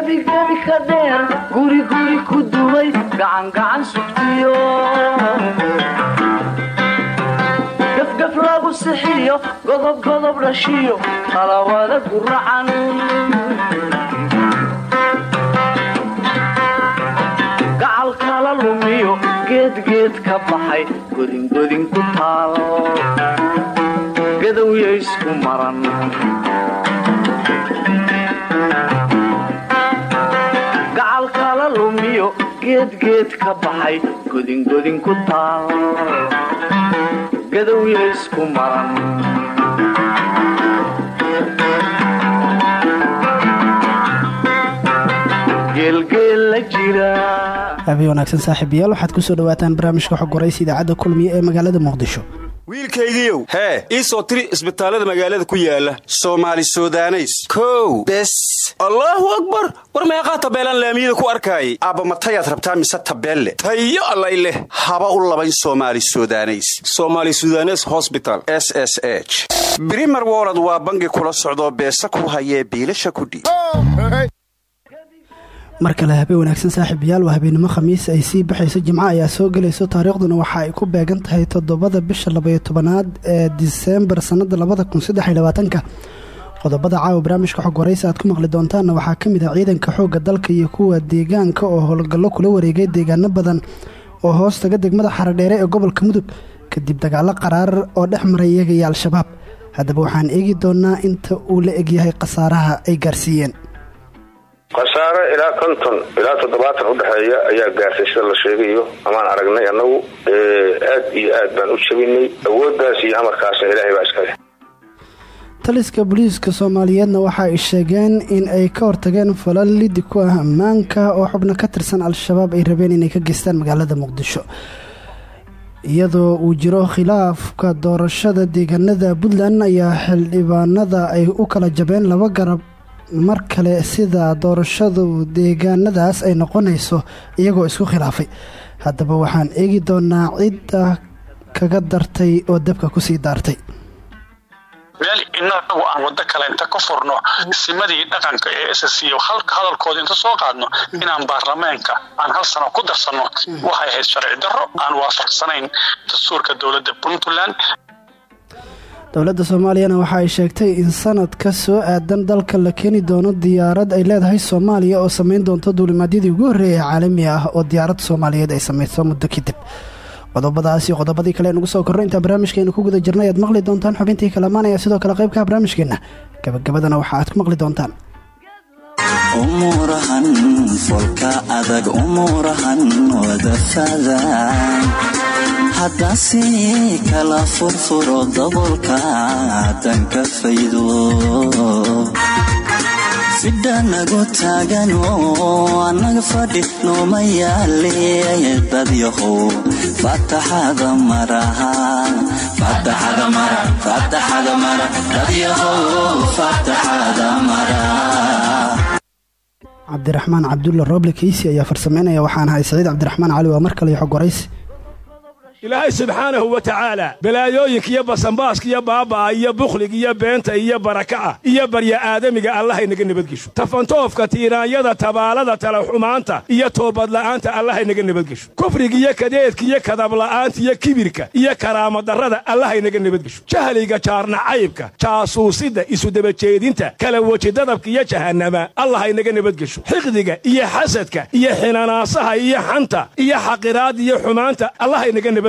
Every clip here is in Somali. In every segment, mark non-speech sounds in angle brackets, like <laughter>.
gebigebi ka dheer guriguri ku duway gacangacan sugtiyo gafgaf lagu sixiyo godobgodob dhashiyo qalawada guracan gacal kala lumiyo geedgeed ka baxay godingodin ku taal gadowya isku maran lumiyo geedgeed ka baxay godingodin ku taal gadowya isku maran habeen wanaagsan saaxiibayaal waxaad ku soo dhawaataan barnaamijka xog waraysa idaacadda kulmiye ee magaalada muqdisho wiilkaygiiow hee. ii soo tiri isbitaallada magaalada ku yaalla soomaali sudaneys. Kow. Bes. Allaahu akbar. War meeqaa tabeelaan laamiyada ku arkaayay aabba matayaad rabtaa mise tabeelle tayo allay leh. Haba u labayn soomaali sudaneys. Somaali sudanes hosbital s s h. Brimer wolod waa bangi kula socdoo beesa ku hayee biilasha kudhiib mar kale habeen wanaagsan saaxiibayaal waa habeennimo khamiis ay sii baxayso jimco ayaa soo gelayso. Taariikhduna waxa ay ku beegan tahay toddobada bisha labaiyo tobanaad ee diseembar sannada labada kun qodobada caawa barnaamijka xog waraysa aad ku maqli doontaanna waxaa ka mid ah ciidanka xoogga dalka iyo kuwa deegaanka oo howlgallo kula wareegay deegaano badan oo hoos taga degmada xaradheere ee gobolka mudug kadib dagaalo qaraar oo dhex maray iyaga iyo al-shabaab haddaba waxaan eegi doonaa inta uu la egyahay khasaaraha ay gaarsiiyeen khasaare ilaa konton ilaa toddobaatan udhexeeya ayaa gaartay sida la sheegayo. Amaan aragnay annagu aad iyo aad baan u jabinay. Awooddaas iyo amarkaasna ilaahay baa iskale taliska booliiska soomaaliyeedna waxa ay sheegeen in ay ka hortageen falal lidi ku ah ammaanka oo xubno ka tirsan al-shabaab ay rabeen inay ka geystaan magaalada muqdisho. Iyadoo uu jiro khilaafka doorashada deegaanada puntland ayaa xildhibaanada ay u kala jabeen laba garab mar kale sida doorashadu deegaanadaas ay noqonayso iyagoo isku khilaafay. Haddaba waxaan eegi doonaa cidda kaga dartay oo dabka ku sii daartay. Meel inagu aan wado kale inta ka furno simadii dhaqanka ee ss halka hadalkooda inta soo qaadno inaan baarlamaanka aan hal sano ku darsanno waxay ahayd sharci darro aan waafaqsanayn dastuurka dowladda puntland dowladda soomaaliyana waxa ay sheegtay in sanadka soo aadan dalka la keeni doono diyaarad ay leedahay soomaaliya oo samayn doonto duulimaadyadii ugu horreeyay ee caalamiga ah oo diyaarad soomaaliyeed ay samayso muddo kadib. Qodobadaas iyo qodobadii kale nugu soo korro intaa barnaamijkeena ku guda jirnay aad maqli doontaan xubintii kalamaanaya sidoo kale qaybkaha barnaamijkeenna. Gabagabadana waxa aad ku maqli doontaan. Umuurahan folka adag umuurahan wadafada haddase kala furfuro dabolka hadan ka faydo. Fidhanagu taagan oo annaga fadhi nooma yaale dadyahow fataxada maraha cabdiraxmaan cabdulla rooble keysi ayaa farsameynaya waxaan ahay saciid cabdiraxmaan cali waa mar kale xog waraysi ilaahay subxaanahu wa tacaala balaayooyinka iyo basanbaaska iyo baaba'a iyo bukhliga iyo beenta iyo baraka'a iyo barya aadamiga allahaynaga nabadgesho tafantoofka tiiraanyada tabaalada talaxumaanta iyo toobadla'aanta allahaynaga nabadgesho kufriga iyo kadeedka iyo kadabla'aanta iyo kibirka iyo karaamadarrada allahaynaga nabadgesho jahliga jaarnacaybka jaasuusidda isudabajeedinta kala wejidadabka iyo jahannama allahaynaga nabadgesho xiqdiga iyo xasadka iyo xinanaasaha iyo xanta iyo xaqiraadda iyo xumaanta allahaynaga nabadgesho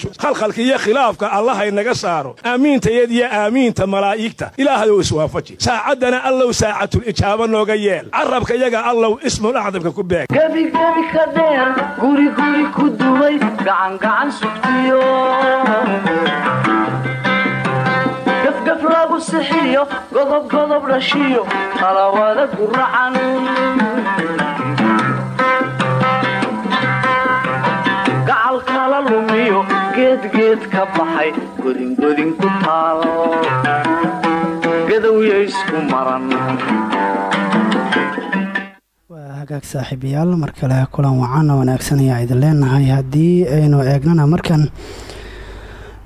khalkhalka iyo khilaafka allahaynaga saaro. Aamiintayad iyo aamiinta malaa'igta. Ilaahayow iswaafaji. Saacaddana allow saacatul ijaaba nooga yeel. Carabka iyaga allow ismul acdamka ku beeg. Gebigebi ka guriguri ku lumiyo geedgeed ka baxay godingodin ku taal. Gadowya isku maran. Waa hagaag saaxiibayaal mar kale kulan wacan oo wanaagsan ayaa idin leenahay. Haddii aynu eegnana markan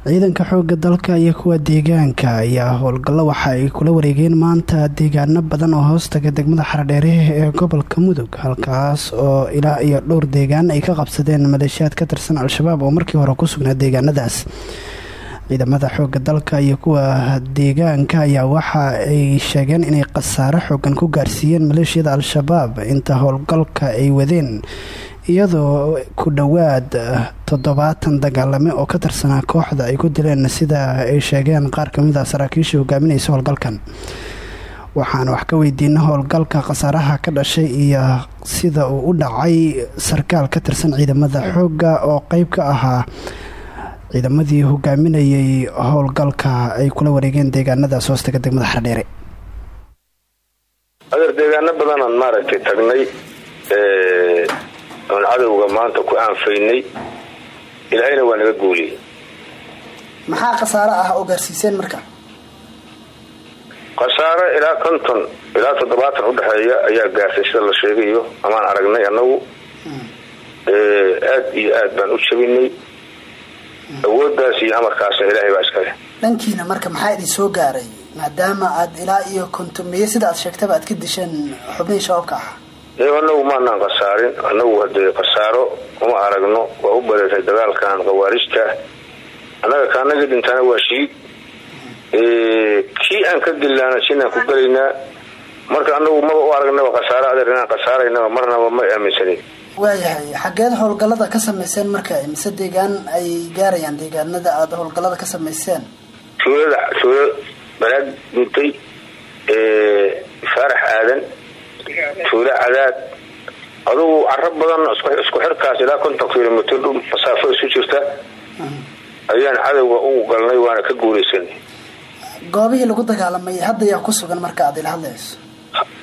ciidanka xoogga dalka iyo kuwa deegaanka ayaa howlgallo waxa ay kula wareegeen maanta deegaano badan oo hoostaga degmada xaradheere ee gobolka mudug halkaas oo ilaa iyo dhowr deegaan ay ka qabsadeen maleeshiyaad ka tirsan al-shabaab oo markii hore ku sugnaa deegaanadaas. Ciidamada xoogga dalka iyo kuwa deegaanka ayaa waxa ay sheegeen inay khasaare xoogan ku gaarsiiyeen maleeshiyada al-shabaab. Inta howlgalka ay wadeen iyadoo ku dhowaad toddobaatan dagaalame oo ka tirsanaa kooxda ay ku dileen sida ay sheegeen qaar ka mid a saraakiisha hogaaminaysa howlgalkan waxaan wax ka weydiina howlgalka khasaaraha ka dhashay iyo sida uu u dhacay sarkaal ka tirsan ciidamada xoogga oo qeyb ka ahaa ciidamadii hogaaminayay howlgalka ay kula wareegeen deegaanadaas hoostaga degmada xardheere. Adeer deegaano badanaan maaragtay tagnay oon cadowga maanta ku aanfaynay ilaahayna waa naga guuliyey. Maxaa khasaare ah oo gaarsiiseen marka? Khasaare ilaa konton ilaa toddobaatan udhexeeya ayaa gaartay sida la sheegayo amaan aragnay annagu. Aad iyo aad baan u jabinay. Awooddaas iyo amarkaasna ilaahay baa iskale dhankiina marka maxaa idin soo gaaray? Maadaama aad ilaa iyo kontomiye sida aad sheegtaba aad ka disheen xubnihii shabaabka ahaa. e anagu maanaan khasaarin annagu hadee khasaaro uma aragno waa u bareeray dagaalkan khawaarijta annaga kaanagii dhintaana waa shiid kii aan ka dillaana sinaan ku gelaynaa marka anagu maba u aragnaba khasaaro adeer inaan khasaaraynaba marnaba ma aaminsanin. Waayahay xageed howlgallada ka samayseen marka mise deegaan ay gaarayaan deegaanada aada howlgallada ka samayseen? Tuulada tuulo banaag guntay faarax aadan tuulo cadaad adugu caro badan isku xirkaas ilaa konton kilomitr dhul masaafo isu jirta. Ayaan cadowga ugu galnay waana ka guulaysanay goobihii lagu dagaalamay hadda yaa ku sugan marka aad ila hadlayso?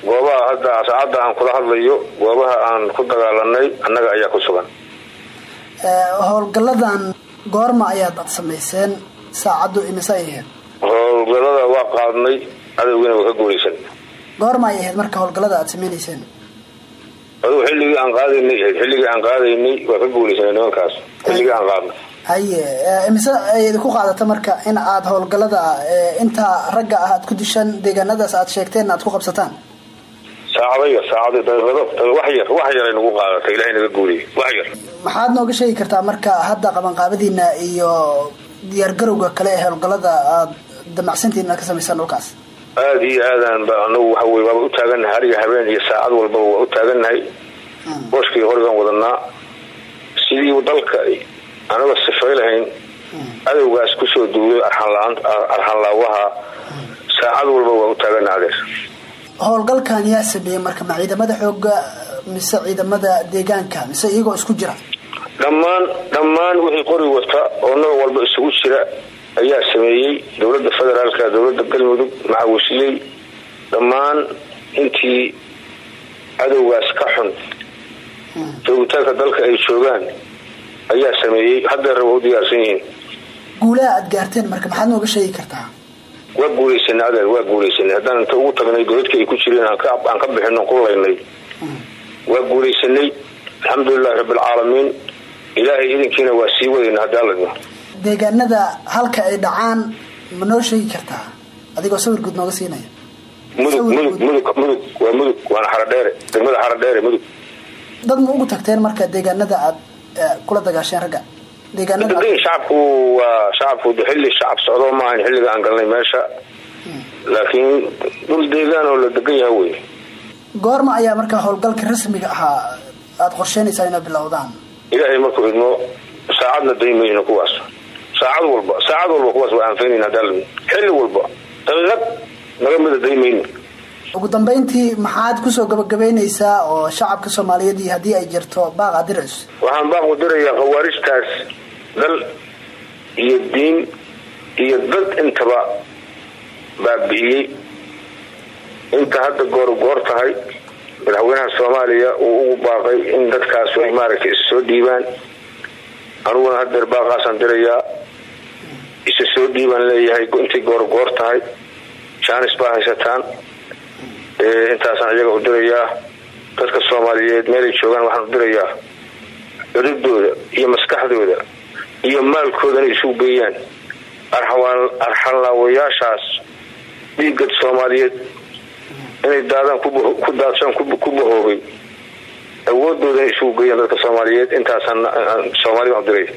Goobaha hadda saacadda aan kula hadlayo goobaha aan ku dagaalanay annaga ayaa ku sugan. Howlgalladan goorma ayaad ad samayseen saacaddu imise ay ahayd? Howlgallada waa qaadnay cadowgiina waa ka guulaysanay goorma ay ahayd marka howlgallada aad sameynayseen adugu xilligii aan qaadaynay xilligii aan qaadaynay waa ka guulaysanay nimankaas. Xilligii aan qaadnay. Haye imise ay idinku qaadata marka in aad howlgallada intaa ragga ah aad ku dishaan deegaanadaas aad sheegteen aad ku qabsataan? Saacadaya saacada daqiiqado wax yar wax yaray nagu qaadatay ilahay naga guuliyey wax yar. Maxaad nooga sheegi kartaa marka hadda qabanqaabadiina iyo diyaargarowga kale ee howlgallada aad damacsantiin inaad ka samaysaan dhulkaas aada iyo aadaan ba anagu waxa wey waaba u taagannahay hariga habeen iyo saacad walbaba waa u taagannahay booshkii horigaan wadanaa sidii dalka anaga sifay lahayn cadowgaas ku soo duulay arxanlaawaha saacad walba waa u taagana adeer howlgalkan yaa sameeyey marka ma ciidamada xooga mise ciidamada deegaanka mise iyagoo isku jira? Dhammaan dhammaan wixii qori wata oo nooc walba isugu jira ayaa sameeyey dowladda federaalka dowladda galmudug macawisley dhammaan intii cadowgaas ka xun. Joogitaanka dalka ay joogaan ayaa sameeyey haddeerna waa u diyaarsan yihiin. Guulaha aad gaarteen marka maxaad nooga sheegi kartaa? Waa guulaysanay adeer waa guulaysanay haddaan inta ugu tagnay godadka ay ku jireen aan ka bixino qulaynay waa guulaysanay. Alxamdulilahi rabbilcaalamiin ilaahay idinkiina waa sii wadayna haddii alla deegaanada halka ay dhacaan ma noo sheegi kartaa? Adigoo sawir guud nooga siinaya. Mudug mudug mudug mudug waa mudug waana xaradheere degmada xaradheere mudug dad ma ugu tagteen marka deegaanada aad kula dagaasheen ragga? Shacabku waa shacabku xilli shacab socdo maahan xilliga aan galnay meesha. Laakiin dhul deegaan oo la degan yaha wey goorma ayaa markaa howlgalka rasmiga ahaa aada qorsheynaysaa inaa bilowdaan? Ilaahay markuu idmo saacadna daymayno kuwaas saacad walba saacad walba kuwaas waa aanfeynayna hadaan xilli walba daqiiqad naga mida daymayno ugu dambeyntii maxaad ku soo gabagabeynaysaa oo shacabka soomaaliyeed iyo haddii ay jirto baaq aad dirayso? Waxaan baaq u dirayaa khawaarijtaas dal iyo diin iyo dad intaba baabi'iyey inta hadda goor goor tahay madaxweynaha soomaaliya uu ugu baaqay in dadkaas ay maaragtay isa soo dhiibaan. Aniguna hadeer baaqaasaan dirayaa isa soo dhiibaan leeyahay intay goor goor tahay. Jaanis baa haysataan. Intaasaan iyaga u dirayaa dadka soomaaliyeed meelay joogaan waxaan u dirayaa cududooda iyo maskaxdooda iyo maalkoodana isugu geeyaan arxanlaawayaashaas dhiigad soomaaliyeed inay daadaan ku daadshaan ku bahoobay awoodoodana isugu geeyaan dadka soomaaliyeed. Intaasaan soomaalida u diray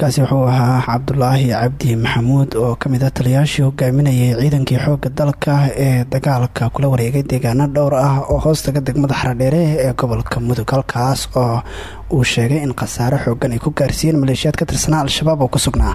kaasi wuxuu ahaa cabdulaahi cabdi maxamuud oo ka mid ah taliyaashii hogaaminayay ciidankii xooga dalka ee dagaalka kula wareegay deegaano dhowr ah oo hoostaga degmada xaradheere ee gobolka mudug. Halkaas oo uu sheegay in khasaare xoogan ay ku gaarsiiyeen maleeshiyaad ka tirsanaa al-shabaab oo ku sugnaa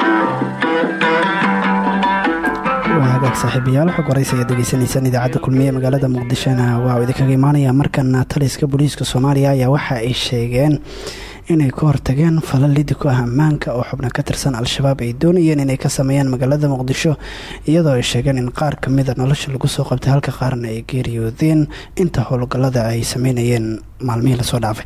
hagaag saaxiibayaal xog horeysa ayaad degeysanaysaan idaacadda kulmiye magaalada muqdishona. Waa idinkaga imaanaya markana taliska booliiska soomaaliya ayaa waxa ay sheegeen inay ka hortageen falal lidi ku ah ammaanka oo xubna ka tirsan al-shabaab ay doonayeen inay ka sameeyaan magaalada muqdisho iyadoo ay sheegeen in qaar kamida nolosha lagu soo qabtay halka qaarna ay geeriyoodeen inta howlgallada ay sameynayeen maalmihii la soo dhaafay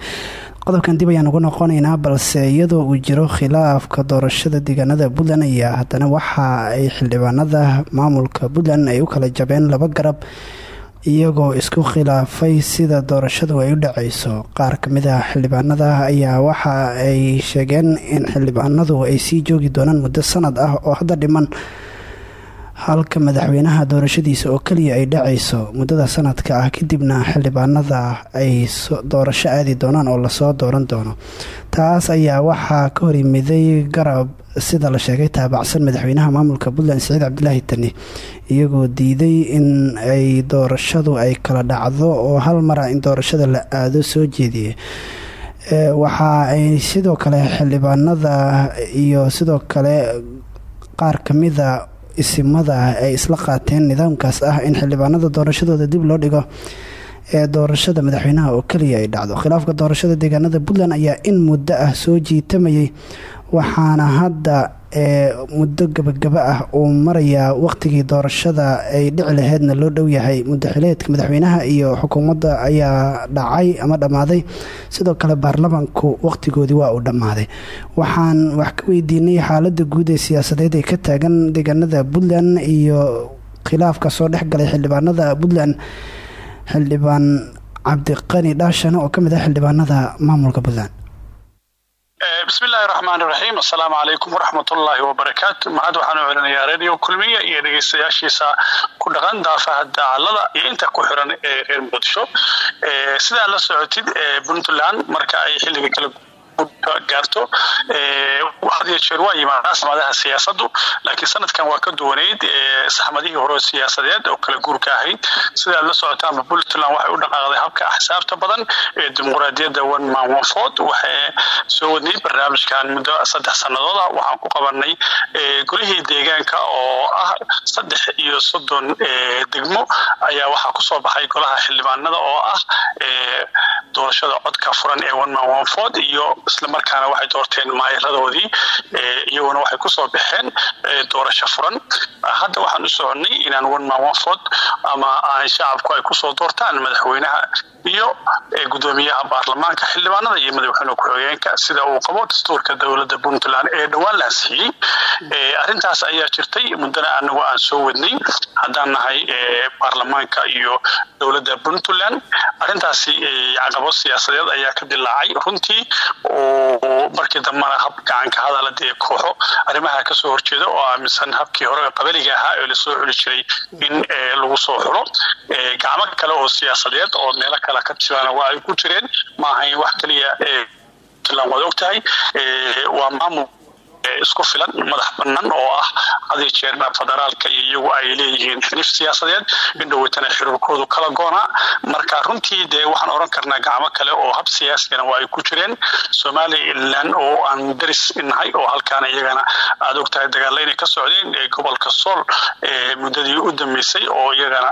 qodobkan dib ayaan ugu noqonaynaa balse iyadoo uu jiro khilaafka doorashada deegaanada puntland ayaa haddana waxa ay xildhibaanada maamulka puntland ay u kala jabeen laba garab iyagoo isku khilaafay sida doorashadu ay u dhaceyso qaar ka mid ah xildhibaanada ayaa waxa ay sheegeen in xildhibaanadu ay sii joogi doonaan muddo sanad ah oo hadda dhiman halka madaxweynaha doorashadiisa oo keliya ay dhacayso muddada sanadka ah kadibna xildhibaanada ay doorasho aadi doonaan oo la soo dooran doono. Taas ayaa waxaa ka hor yimiday garab sida la sheegay taabacsan madaxweynaha maamulka puntland siciid cabdilaahi tani iyagoo diiday in ay doorashadu ay kala dhacdo oo hal mara in doorashada la aado soo jeediyay. Waxa ay sidoo kale xildhibaanada iyo sidoo kale qaar kamida isimada ay isla qaateen nidaamkaas ah in xildhibaanada doorashadooda dib loo dhigo ee doorashada madaxweynaha oo keliya ay dhacdo. Khilaafka doorashada deegaanada puntland ayaa in muddo ah soo jiitamayay waxaana hadda ee muddo gabagaba ah uu marayaa waqtigii doorashada ay dhici laheydna loo dhow yahay muddaxileedka madaxweynaha iyo xukuumadda ayaa dhacay ama dhammaaday. Sidoo kale baarlamaanku waqtigoodii waa uu dhammaaday. Waxaan wax ka weydiinay xaaladda guud ee siyaasadeed ee ka taagan deegaanada puntland iyo khilaafka soo dhex galay xildhibaanada puntland. Xildhibaan cabdiqani dhaashane oo ka mid ah xildhibaanada maamulka puntland bismi illaahi raxmaan iraxiim assalaamu calaykum waraxmatullaahi wabarakaatu mahad waxaan u celinayaa radio kulmiya iyo dhegeystayaashiisa ku dhaqan daafaha daacalada iyo inta ku xiran ee reer muqdisho. Sidaa la socotid puntland marka ay xilliga kala gaarto had iyo waa yimaadaa saxmadaha siyaasadu laakiin sanadkan waa ka duwaneyd saxmadihii hore siyaasadeed oo kala guurka ahayd. Sidaa la socotaanba puntland waxay u dhaqaaqday habka axsaabta badan ee dimuqraadiyadda one man one vote waxay soo wadnay barnaamijkan muddo saddex sannadood ah. Waxaan ku qabanay golihii deegaanka oo ah saddex iyo soddon degmo. Ayaa waxaa ku soo baxay golaha xildhibaanada oo ah doorashada codka furan ee onman onford iyo islamarkaana waxay doorteen maayaradoodii iyaguna waxay ku soo baxeen doorasho furan. Hadda waxaan u soconay inaan onman onford ama shacabku ay ku soo doortaan madaxweynaha iyo gudoomiyaha baarlamaanka xildhibaanada iyo madaxweyne ku-xigeenka sida uu qabo dastuurka dowladda puntland ee dhowaan la ansixiyey arintaas ayaa jirtay muddana anagu aan soo wadnay. Haddaan nahay baarlamaanka iyo dowladda puntland arintaasi caqabo siyaasadeed ayaa ka dilaacay runtii oo markii dambana hab gacanka hadala dee kooxo arrimaha ka soo horjeeda oo aaminsan habkii hore qabaliga ahaa ee la soo xuli jiray in lagu soo xulo. Gacmo kale oo siyaasadeed oo meelo kale ka jiraan waa ay ku jireen. Ma ahayn wax keliya puntland waad og tahay waa maamul isku filan madax banaan oo ah hadiyo jeerna federaalka iyo iyagu ay leeyihiin xinif siyaasadeed. Indhoweytana xiriirkoodu kala goonaa marka runtii dee waxaan oran karnaa gacmo kale oo hab siyaasigana waa ay ku jireen. Somalilan oo aan daris nahay oo halkaana iyagana aad og tahay dagaalla inay ka socdeen gobolka sool muddadii u dambeysay oo iyagana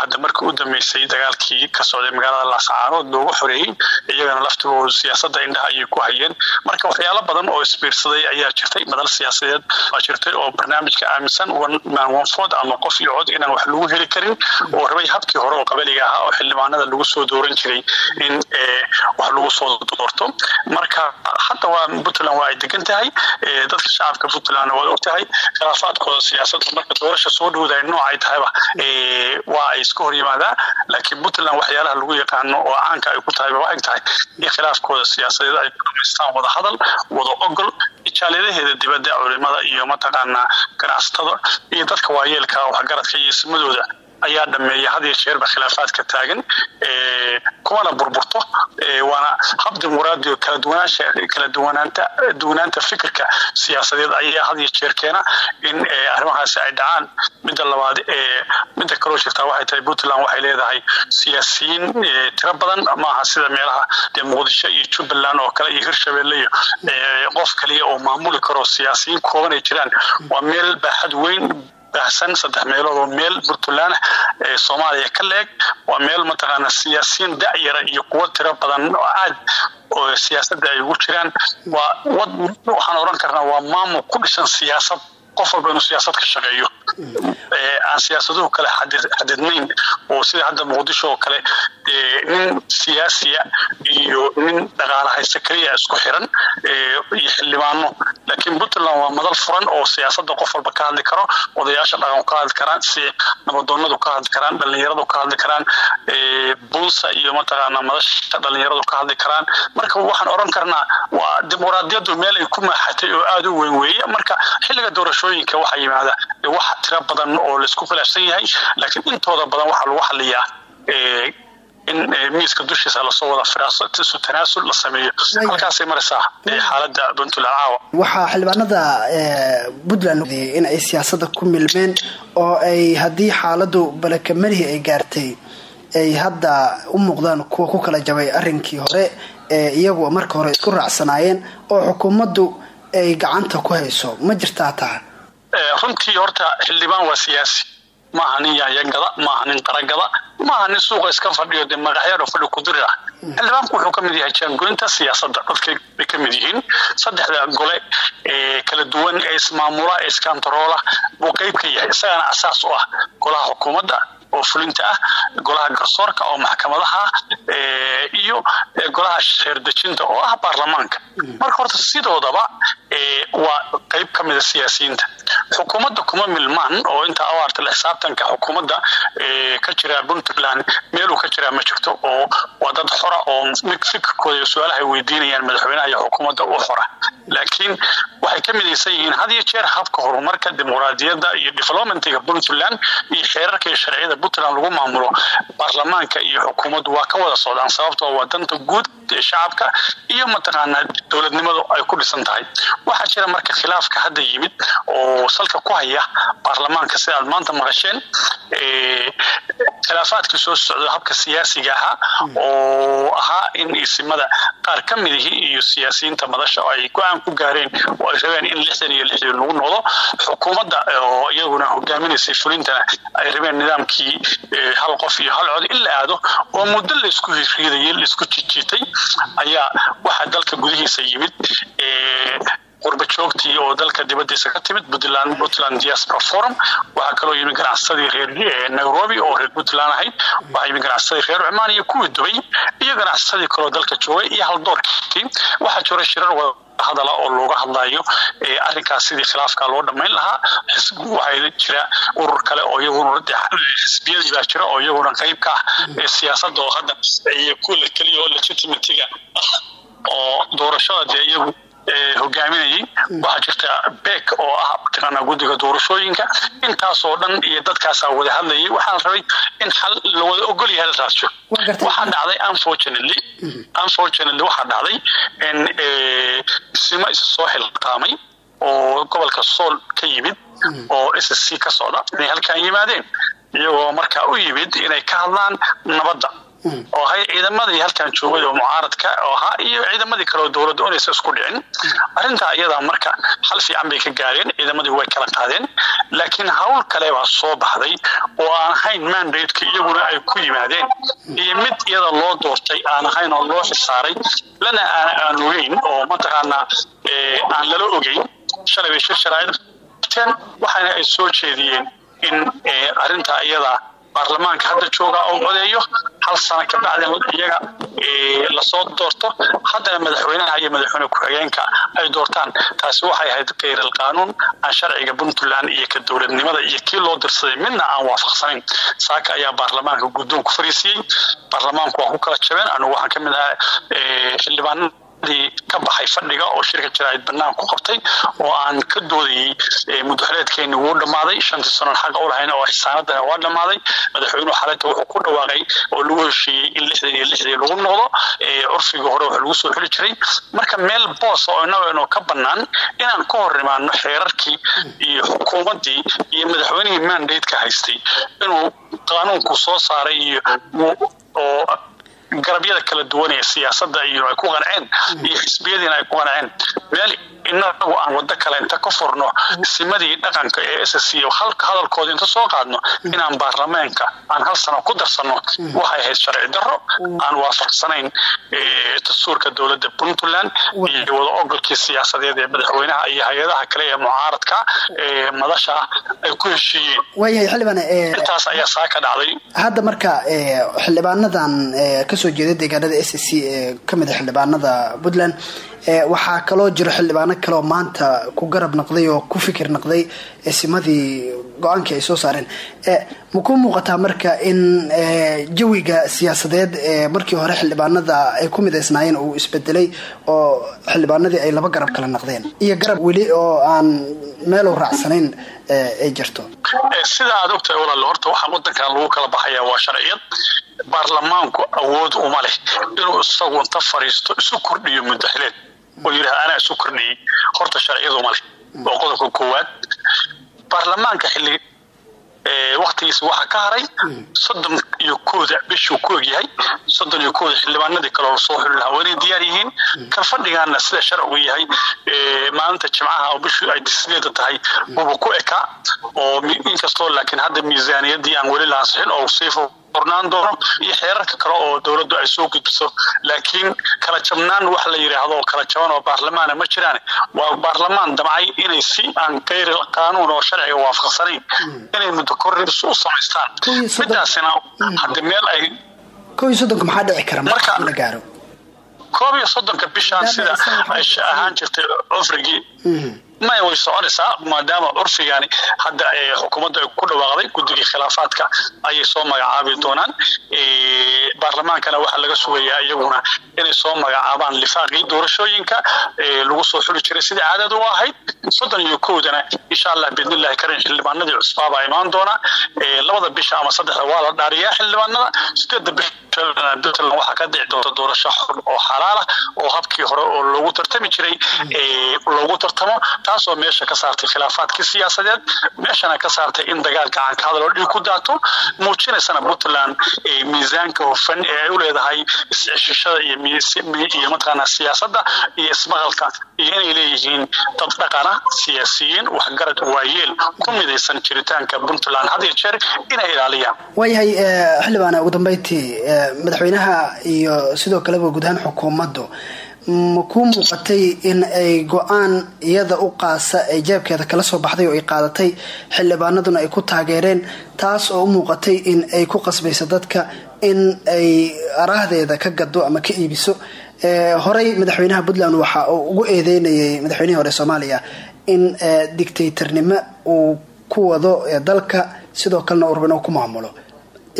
hadda markii u dambeysay dagaalkii ka socday magaalada laascaanood looga xoreeyey iyagana laftigoodu siyaasada indhaha ayay ku hayeen. Marka waxyaalo badan oo isbiirsaday ayaa jirtay madal siyaasadeed baa jirtay oo barnaamijka aaminsan manwonford ama qof iyo cod inaan wax lagu heli karin oo rabay habkii hore oo qabaliga ahaa oo xildhibaanada lagu soo dooran jiray in wax lagu soo doorto. Marka hadda waa puntland waa ay degan tahay dadka shacabka puntland waad og tahay khilaafaadkooda siyaasadda marka doorasha soo dhowdahay noocay tahayba waa ay iska hor yimaadaa laakiin puntland waxyaalaha lagu yaqaano oo caanka ay ku tahayba waxay tahay. In khilaafkooda siyaasadeed ay ku dhamaystaan wada wada ogol jaaliyadaheeda dibadda culimada iyo mataqaanaa ganacsatada iyo dadka waayeelka waxgaradka iyo ismadooda ayaa dhameeya had iyo jeerba khilaafaadka taagan kumana burburto waana hab dimuqraadi kala duwanaansha kala duwanaanta fikirka siyaasadeed ayaa had iyo jeer keena in arrimahaasi ay dhacaan. Midda labaad midda kaloo jirtaa waxay tahay puntland waxay leedahay siyaasiyiin tiro badan maaha sida meelaha dee muqdisho iyo jubbaland oo kale iyo hirshabelle iyo qof kaliya oo maamuli karo siyaasiyiin kooban ay jiraan. Waa meel baaxad weyn baahsan saddex meelood oo meel puntland ee soomaaliya ka leeg. Waa meel mataqaana siyaasiyiin dacyara iyo kuwo tiro badan oo aad oo siyaasadda ay ugu jiraan. Waa waxaan oran karnaa waa maamul ku dhisan siyaasad qof walba inuu siyaasad ka shaqeeyo. Aan siyaasaduhu kale xadidnayn oo sida hadda muqdisho oo kale nin siyaasiya iyo nin dhaqaala haysta keliya isku xiran iyo xildhibaano. Laakiin puntland waa madal furan oo siyaasada qof walba ka hadli karo odayaasha dhaqan ka hadli karaan si nabadoonadu ka hadli karaan dhalinyaradu ka hadli karaan bunsa iyo mataqaana madasha dhalinyaradu ka hadli karaan. Marka waxaan oran karnaa waa dimuqraadiyadu meel ay ku maaxatay oo aada u weyn weeye. Marka xilliga doorashooyinka waxaa yimaada wax tiro badan oo la isku khilaafsan yahay laakiin intooda badan waxaa lagu xaliyaa in miiska dushiisa la soo wada firaaso tanaasul la sameeyo. Halkaasay maraysaa xaalada puntland caawa waxaa xildhibaanada puntland in ay siyaasada ku milmeen oo ay haddii xaaladu balakamalihi ay gaartay ay hadda u muuqdaan kuwa ku kala jabay arrinkii hore ee iyagu marka hore isku raacsanaayeen oo xukuumaddu ay gacanta ku hayso. Ma jirtaa taa runtii horta xildhibaan waa siyaasi. Maaha nin yaanyangada maaha nin qaragada maaha nin suuqa iska fadhiyo dee magaxyaadho fadhi kudiri ah xildhibaanku wuxuu ka mid yahay jaangoynta siyaasadda dadkay bay ka mid yihiin. Saddexda gole ee kala duwan ee ismaamula ee iskantaroola buu qeyb ka yahay. Isagana asaas u ah golaha xukuumadda oo fulinta ah golaha garsoorka oo maxkamadaha iyo golaha sheerdejinta oo ah baarlamaanka. Marka horta sidoodaba waa qeyb ka mida siyaasiyiinta. Xukuumadda kuma milmaan oo inta awaarta la xisaabtanka xukuumadda ka jira puntland meeluu ka jiraa ma jirto oo waa dad xora oo fikirkooda iyo weydiinayaan madaxweynaha iyo xukuumadda u xora. Laakiin waxay ka midaysan yihiin had iyo jeer habka horumarka dimuqraadiyadda iyo developmentiga puntland iyo xeerarka iyo sharciyada puntland lagu maamulo baarlamaanka iyo xukuumaddu waa ka wada socdaan sababtoo waa danta guud ee shacabka iyo mataqaanaa dowladnimadu ay ku dhisan tahay. Waxaa jira marka khilaafka hadda yimid oo salka ku haya baarlamaanka sida aad maanta maqasheen khilaafaadkii soo socda habka siyaasiga ahaa oo ahaa in isimada qaar ka midihii iyo siyaasiyiinta madasha ay go'aan ku gaareen oo ay rabeen in lixdan iyo lixdan lagu noqdo xukuumadda oo iyaguna hogaaminaysay fulintana ay rabeen nidaamkii hal qof iyo hal cod in aado oo muddo la isku riidayay la isku jijiitay ayaa waxaa dalka gudihiisa yimid qurba joogtii oo dalka dibadiisa ka timid puntland puntland diaspora forum. Waxaa kaloo yimid ganacsadii reer nairobi oo reer puntland ahayd. Waxaa yimid ganacsadii reer cumaan iyo kuwii dubay iyo ganacsadii kaloo dalka joogay iyo haldoorkii waxaa jira shirar wada hadala oo looga hadlayo arinkaas sidii khilaafka loo dhammayn lahaa waxaa jira urur kale oo iyaguna xisbiyadii baa jira oo iyaguna qayb ka ah siyaasada oo hadda kuwa keliya oo legitimatiga oo doorashada dee iyagu hogaaminayay waxaa jirta beek oo ah mataqaanaa guddiga doorashooyinka. Intaasoo dhan iyo dadkaasaa wada hadlayay waxaa la rabay in xal la wada ogol yahay la raasjo waxaa dhacday unfortunately unfortunately waxaa dhacday in simo isa soo xilqaamay oo gobolka sool ka yimid oo s c ka socda. Inay halkaan yimaadeen iyagoo markaa u yimid inay ka hadlaan nabadda oo ahay ciidamadii halkan joogay oo mucaaradka oo ahaa iyo ciidamadii kale oo dowladda inaysa isku dhicin. Arrintaa iyadaa marka hal fiican bay ka gaareen ciidamadii way kala qaadeen laakiin hawl kale baa soo baxday oo aan ahayn mandateka iyaguna ay ku yimaadeen. Iyo mid iyada loo doortay aan ahayn oo loo xisaaray lana aan ogeyn oo mataqaanaa aan lala ogeyn shalay bay shir sharaa'idteen waxaana ay soo jeediyeen in arrintaa iyadaa baarlamaanka hadda jooga oo codeeyo hal sano ka bacdin iyaga la soo doorto. Haddana madaxweynaha iyo madaxweyne ku-xigeenka ay doortaan. Taasi waxay ahayd kayral qaanuun aan sharciga puntland iyo ka dowladnimada iyo kii loo dirsaday. Midna aan waafaqsanayn. Saaka ayaa baarlamaanka guddoon ku fariisiyey. Baarlamaanku waa ku kala jabeen. Anugu waxaan ka mid ahaa xildhibaanada ka baxay fadhiga oo shirka jaraa'id bannaan ku qabtay. Oo aan ka doodayey mudaxuleedkeeni wuu dhammaaday. Shantii sanon xaqa u lahayn oo xisaanadana waa dhammaaday. Madaxweynuhu xalinta wuxuu ku dhawaaqay oo lagu heshiiyey in lixdan iyo lixdii lagu noqdo. Curfigii hore wax lagu soo xuli jiray. Marka meel boos oo innaga inoo ka bannaan inaan ka hor imaano xeerarkii iyo xukuumaddii iyo madaxweynihii mandateka haystay. Inuu qaanuunku soo saaray iyo oo garabyada kala duwan ee siyaasadda iyo ay ku qanceen iyo xisbiyadiina ay ku qanceen. Meel inagu aan wado kale inta ka furno simadii dhaqanka ee s c halka hadalkooda inta soo qaadno inaan baarlamaanka aan hal sano ku darsanno waxay ahayd sharci darro. Aan waafaqsanayn dastuurka dowladda puntland iyo wada ogolkii siyaasadeed ee madaxweynaha iyo hay'adaha kale ee mucaaradka madasha ay ku heshiiyeen. Waayahay xildhibaan intaas ayaa saa ka dhacday. hadda marka xildhibaanadan ka soo jeeda deegaanada s c ee ka mid a xildhibaanada puntland. Waxaa kaloo jira xildhibaano kaleoo maanta ku garab naqday oo ku fikir naqday simadii go'aankii ay soo saareen. Ma ku muuqataa marka in jawiga siyaasadeed ee markii hore xildhibaanada ay ku midaysnaayeen uu isbedelay oo xildhibaanadii ay laba garab kala naqdeen iyo garab weli oo aan meelu raacsanayn ay jirto. Sida aad ogtahay walaal horta waxaa wadankan lagu kala baxaya waa sharciyad baarlamaanku awood uma leh inuu isagu inta fariisto isu kordhiyo mudaxileed oo yidhahda anaa isu kordhiyey horta sharciyad uma leh. Waa qodobka koowaad. Baarlamaanka xilli waktigiisa waxaa ka haray soddon iyo kooda bishuu ku ogyahay soddon iyo kooda xildhibaanadii kaloo la soo xuli lahaa. Waa inay diyaar yihiin kan fadhigaana sida sharcigu yahay maalinta jimcaha oo bishuu ay sideeda tahay bubu ku ekaa oo inkastoo laakiin hadda miisaaniyadii aan weli lahansixin oo sii furnaan doono iyo xeerarka kale oo dowladdu ay soo gudbiso. Laakiin kala jabnaan wax la yidhaahdo kala jaban oo baarlamaana ma jiraan. Waa baarlamaan damcay inay si aan kayri qaanuun oo sharciga waafaqsanayn. Inay muddo korris u samaystaan midaasina hadda meel ay maxaa dhici kara marka la gaaro? Koob iyo soddonka bishaan sida ay ahaan jirtay cufrigii maya way soconaysaa maadaama curfigani hadda xukuumadda ay ku dhawaaqday guddigii khilaafaadka ayay soo magacaabi doonaan. Baarlamaankana waxaa laga sugayaa iyaguna inay soo magacaabaan lifaaqii doorashooyinka lagu soo xuli jiray. Sidii caadada u ahayd soddon iyo kowdana insha allah biidnillahi karin xildhibaanadii cusbaabaa imaan doona labada bisha ama saddexda waa la dhaariyaa xildhibaanada. Sideedda bisha puntland waxaa ka dhici doonta doorasho xor oo xalaala oo habkii hore oo loogu tartami jiray loogu tartamo taasoo meesha ka saartay khilaafaadkii siyaasadeed meeshana ka saartay in dagaalka cankahadal dhiig ku daato muujinaysana puntland miisaanka hufan ee ay u leedahay isceshishada iyo mataqaanaa siyaasadda iyo ismaqalka iyo inay leeyihiin dad dhaqana siyaasiyiin waxgarad waayeel ku midaysan jiritaanka puntland. Had iyo jeer inay ilaaliyaan. Waayahay xildhibaane ugu dambeyntii madaxweynaha iyo sidoo kaleba guud ahaan xukuumaddu ma kuu muuqatay in ay go'aan iyada u qaasa ay jeebkeeda kala soo baxday oo ay qaadatay xildhibaanaduna ay ku taageereen taas oo u muuqatay in ay ku qasbayso dadka in ay araahdeeda ka gado ama ka iibiso. Horey madaxweynaha puntland waxa uu ugu eedeynayay madaxweynihii hore soomaaliya in dictatornimo uu ku wado dalka sidoo kalena uu rabo inuu ku maamulo.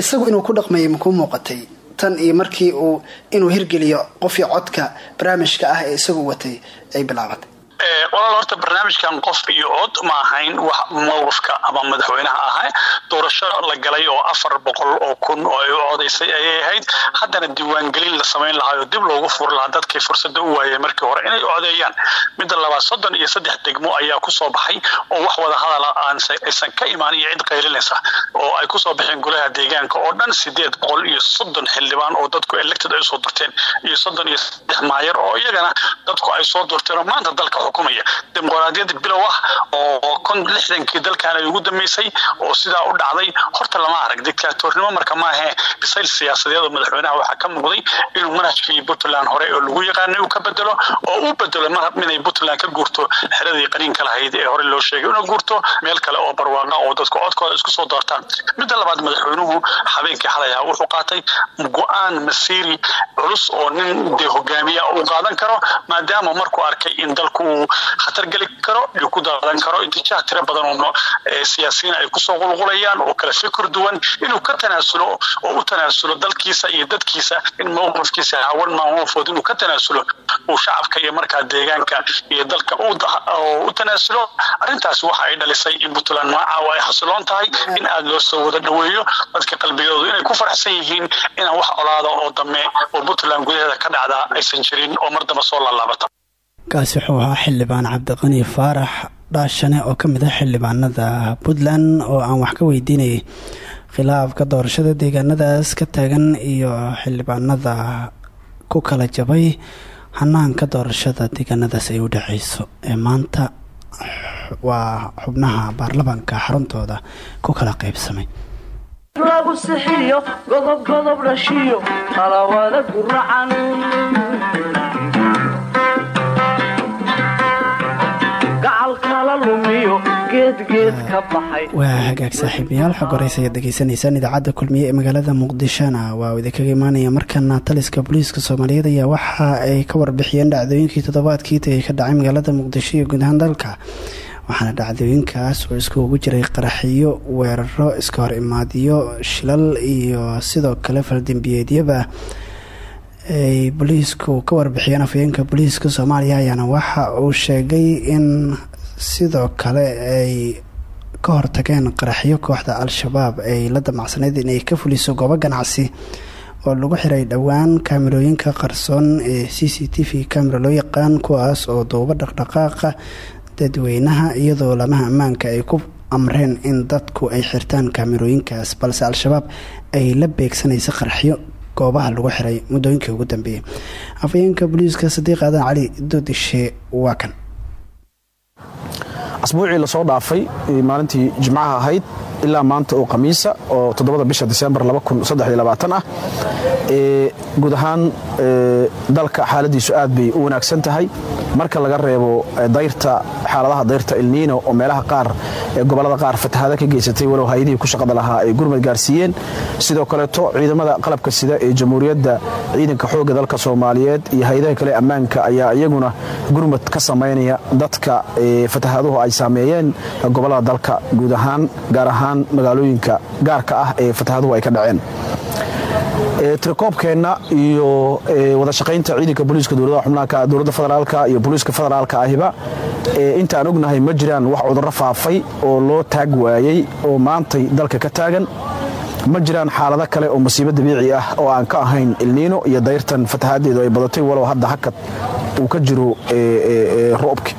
Isagu inuu ku dhaqmayay makuu muuqatay tan iyo markii uu inuu hirgeliyo qofii codka barnaamijka ah ee isagu watay ay bilaabatay walaal horta barnaamijkan qof iyo cod ma ahayn wax mowqifka ama madaxweynaha ahaa. Doorasho la galay oo afar boqol oo kun oo ay u codaysay ayay ahayd. Haddana diiwaangelin la samayn lahaa oo dib loogu furi lahaa dadkii fursada u waayay markii hore inay codeeyaan. Midda labaad soddon iyo saddex degmo ayaa ku soo baxay oo wax wada hadala aysan ka imaan iyo cid qaylinaysa oo ay ku soo baxeen golaha deegaanka. Oo dhan sideed boqol iyo soddon xildhibaan oo dadku elected ay soo durteen iyo soddon iyo saddex maayar oo iyagana dadku ay soo durteen oo maanta dalka xukumaya. Dimuqraadiyadda bilow ah oo lixdankii dalkan ay ugu dambeysay oo sidaa u dhacday horta lama arag. Dictaatornimo marka maahee bisayl siyaasadeed oo madaxweynaha waxaa ka muuqday inuu manhajkii puntland hore oo lagu yaqaanay uu ka bedelo oo uu bedelo inay puntland ka guurto xeradii qaniinka lahayd ee hore loo sheegay. Inuu guurto meel kale oo barwaaqa oo dadku codkooda isku soo doortaan. Midda labaad madaxweynuhu habeenkii xalay ah wuxuu qaatay go'aan masiiri culus oo nin dee hogaamiya uu qaadan karo maadaama markuu arkay in dalku uu khatar geli karo iyo ku daadan karo. Intijaah tiro badan siyaasiyiin ay ku soo qulqulayaan oo kala fikir duwan inuu ka tanaasulo oo u tanaasulo dalkiisa iyo dadkiisa in mowqifkiisa hawan maamuufood inuu ka tanaasulo uu shacabka iyo markaa deegaanka iyo dalka u tanaasulo. Arrintaas waxa ay dhalisay in puntland magacaawa ay xasiloon tahay in aada loo soo wada dhoweeyo dadka qalbigoodu inay ku faraxsan yihiin inaan wax colaada oo dame oo puntland gudaheeda ka dhacdaa aysan jirin oo mar damba soo laalaabata kaasi wuxuu ahaa xildhibaan cabdiqani faarax dhaashane oo ka mid ah xildhibaanada puntland oo aan wax ka weydiinayay khilaafka doorashada deegaanadaas ka taagan iyo xildhibaanada ku kala jabay hanaanka doorashada deegaanadaas ay u dhaceyso ee maanta waa xubnaha baarlamaanka xaruntooda ku kala qaybsamay. Lagu sixiyo godob godob dhashiyo qalawada guracan waa hagaag saaxiibayaal xog horeysa idaacadda kulmiye ee magaalada muqdishona. Waa idinkaga imaanaya markana taliska booliiska soomaaliyeed ayaa waxa ay ka warbixiyeen dhacdooyinkii toddobaadkii tagay ka dhacay magaalada muqdisho iyo guud ahaan dalka. Waxaana dhacdooyinkaas oo iskugu jiray qaraxiyo weeraro iska hor imaadiyo shilal iyo sidoo kale faldembiyeedyaba ay booliisku ka warbixiyeen afhayeenka booliiska soomaaliya. Ayaana waxa uu sheegay in sidoo kale ay ka hortageen qaraxyo kooxda al-shabaab ay la damacsanayd inay ka fuliso goobo ganacsi oo lagu xiray dhowaan kaamirooyinka qarsoon ee c c t v camera loo yaqaan kuwaas oo duubo dhaqdhaqaaqa dadweynaha iyadoo lamaha ammaanka ay ku amreen in dadku ay xirtaan kaamirooyinkaas balse al-shabaab ay la beegsanaysa qaraxyo goobaha lagu xiray muddooyinkii ugu dambeeyay. Afhayeenka booliiska sadiiq aadan cali doodishe waa kan asbuucii la soo dhaafay maalintii jimcaha ahayd ilaa maanta oo khamiisa oo toddobada bisha disembar ah guud ahaan dalka xaaladiisu aad bay u wanaagsan tahay marka laga reebo dayrta xaaladaha dayrta ilniino oo meelaha qaar ee gobollada qaar fatahaada ka geysatay walow hay'adihii ku shaqada lahaa ay gurmad gaarsiiyeen. Sidoo kaleeto ciidamada qalabka sida ee jamhuuriyadda ciidanka xoogga dalka soomaaliyeed iyo hay'adaha kale ammaanka ayaa iyaguna gurmad ka samaynaya dadka fatahaaduhu ay saameeyeen gobollada dalka guud ahaan gaar ahaan magaalooyinka gaarka ah ee fatahaaduhu ay ka dhaceen tirakoobkeenna iyo wada shaqaynta ciidanka booliiska dowladda federaalka iyo booliiska federaalka ahiba intaan ognahay ma jiraan wax cudurro faafay oo loo taag waayey oo maantay dalka ka taagan. Ma jiraan xaalado kale oo masiibo dabiici ah oo aan ka ahayn ilniino iyo dayrtan fatahaaddeedu ay badatay walow hadda hakad uu ka jiro roobki.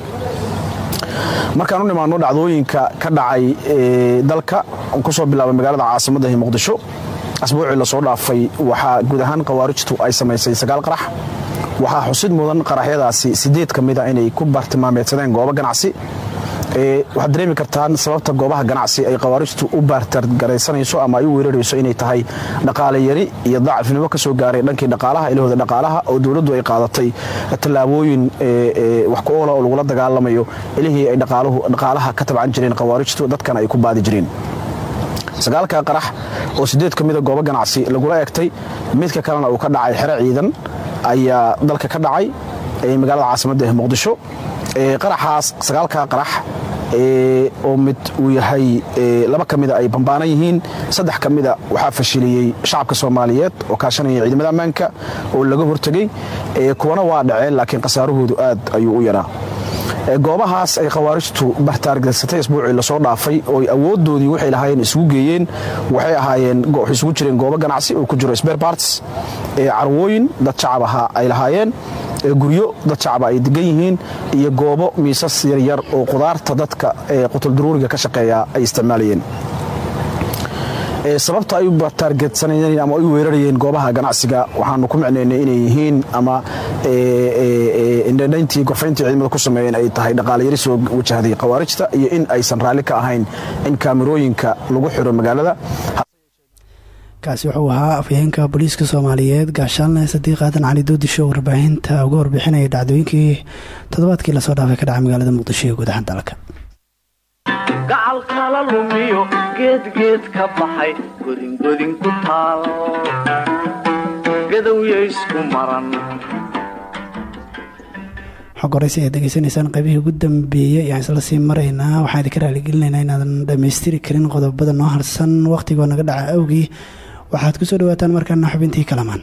Markaan u nimaadno dhacdooyinka ka dhacay dalka ku soo bilaabay magaalada caasimadda ee muqdisho asbuucii la soo dhaafay waxaa guud ahaan khawaarijtu ay samaysay sagaal qarax. Waxaa xusid mudan qaraxyadaasi sideed ka mida inay ku bartilmaameedsadeen goobo ganacsi. Waxaad dareemi kartaan sababta goobaha ganacsi ay khawaarijtu u baartargaraysanayso ama ay u weerarayso inay tahay dhaqaale yari iyo dacafnimo ka soo gaaray dhankii dhaqaalaha ilahooda dhaqaalaha oo dowladdu ay qaadatay tallaabooyin wax ku oola oo lagula dagaalamayo ilihii ay dhaqaalaha ka tabcan jireen khawaarijtu dadkana ay ku baadi jireen sagaalka qarax oo sideed ka mida goobo ganacsi lagula egtay midka kalena uu ka dhacay xero ciidan ayaa dalka ka dhacay magaalada caasimadda ee muqdisho. Qaraxaas sagaalka qarax oo mid uu yahay laba ka mida ay bambaanan yihiin saddex ka mida waxaa fashiliyey shacabka soomaaliyeed oo kaashanaya ciidamada ammaanka oo laga hortegey kuwana waa dhaceen laakiin khasaaruhoodu aad ayuu u yaraa goobahaas ay khawaarijtu bartaargarsatay isbuucii la soo dhaafay oo awoodoodii waxay lahaayeen isugu geeyeen waxay ahaayeen waxay isugu jireen goobo ganacsi oo ku jiro spare parts carwooyin dad shacab ay lahaayeen guryo dad shacaba ay degan yihiin iyo goobo miisas yaryar oo qudaarta dadka qutuldaruuriga ka shaqeeya ay isticmaalayeen sababta ay u taargetsanayeen ama ay u weerarayeen goobaha ganacsiga waxaanu ku micnaynay inay yihiin ama indhadhayntii gorfayntii ciidamada ku sameeyeen ay tahay dhaqaalayari soo wajahday khawaarijta iyo in aysan raalli ka ahayn in kaamirooyinka lagu xiro magaalada. Kaasi wuxuu ahaa afhayeenka booliiska soomaaliyeed gaashaalne sadiiq aadan cali doodisho warbaahinta uga warbixinaya dhacdooyinkii toddobaadkii la soo dhaafay ka dhacay magaalada muqdisho ee guud ahaan dalka. Gacal kala lumiyo geedgeed ka baxay godingodin ku taal. Gadowya isku maran. Xog horeysi ayaad degeysanaysaan qaybihii ugu dambeeyey ayaan isla sii maraynaa waxaan idinka raaligelinaynaa inaadan dhammaystiri karin qodobada noo harsan wakhtigoo naga dhaca awgii. Waxaad ku soo dhawaataan markaana xubintii kalamaan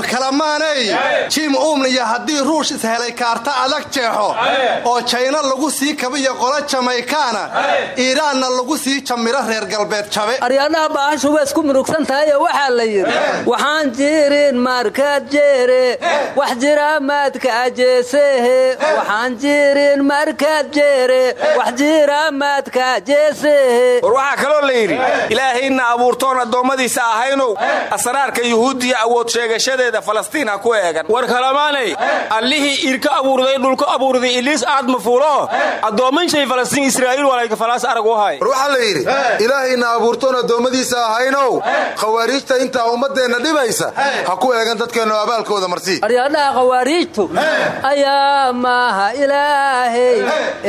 war kalamaanay jim uumniya haddii ruush ishelay kaarta adag jeexo. Oo jayna lagu sii kabiyo qolo jamaykaana iiraanna lagu sii jamiro reer galbeed jabe. Aryaadhaha baashu way isku murugsan tahayo waxaa la yidhi waxaan jirin markaad jeere wax jira maadka ajeesehe waxaan jirin markaad jeere wax jira maadka jeesehe war waxaa kaloo la yidhi ilaahayna abuurtoon addoommadiisa ahaynow asraarka yuhuuddiya awood sheegashada falastiin ha ku eegan. War kalamaanay allihii irka abuurday dhulka abuurday iliis aad mafuulo addoomman shay falastiin israa'iil walayka falaas arag u hay war waxaa la yidhi ilaahayna abuurtoon addoommadiisa ahaynow. Khawaariijta intaa ummaddeenna dhibaysa ha ku eegan dadkeennu abaalkooda marsii aryaadhaha khawaariijtu ayaa maaha ilaahey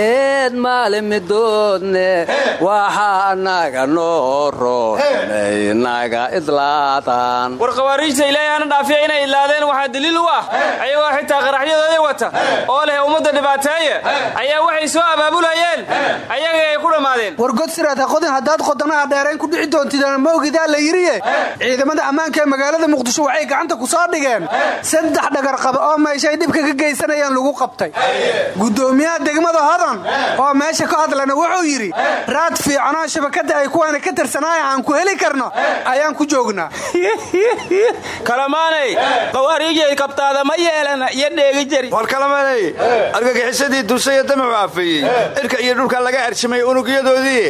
eed maalimidoodne waxa anaga noo roonaynaga idlaadaan war khawaariijta ilaahay ana dhaafiya inay idlaadeen waxaa daliil u ah ayagoo xitaa qaraxyadoodii wata oo leh ummadda dhibaateeye ayaa waxay soo abaabulayeen ayagii ay ku dhammaadeen war god qodin haddaad qodanaha dheerayn ku dhici doontidana ma ogidaa la yidhiye. Ciidamada ammaanka ee magaalada muqdisho waxay gacanta ku soo dhigeen. Saddex dhagar qaba oo meeshay dhibka ka geysanayaan lagu qabtay. Gudoomiyaha degmada hodan oo meesha ka hadlana wuxuu yidhi raad fiicanoo shabakadda ay kuwaana ka tirsanaaya aan ku heli karno ayaan ku joognaa. <laughs> Kalamaanay qawaariijay kabtaada ma yeelana iyo dheegi jari. War kalamaanay argagixisadii dulsaya damacu aafeeyey cirka iyo dhulka laga ershimay unugyadoodii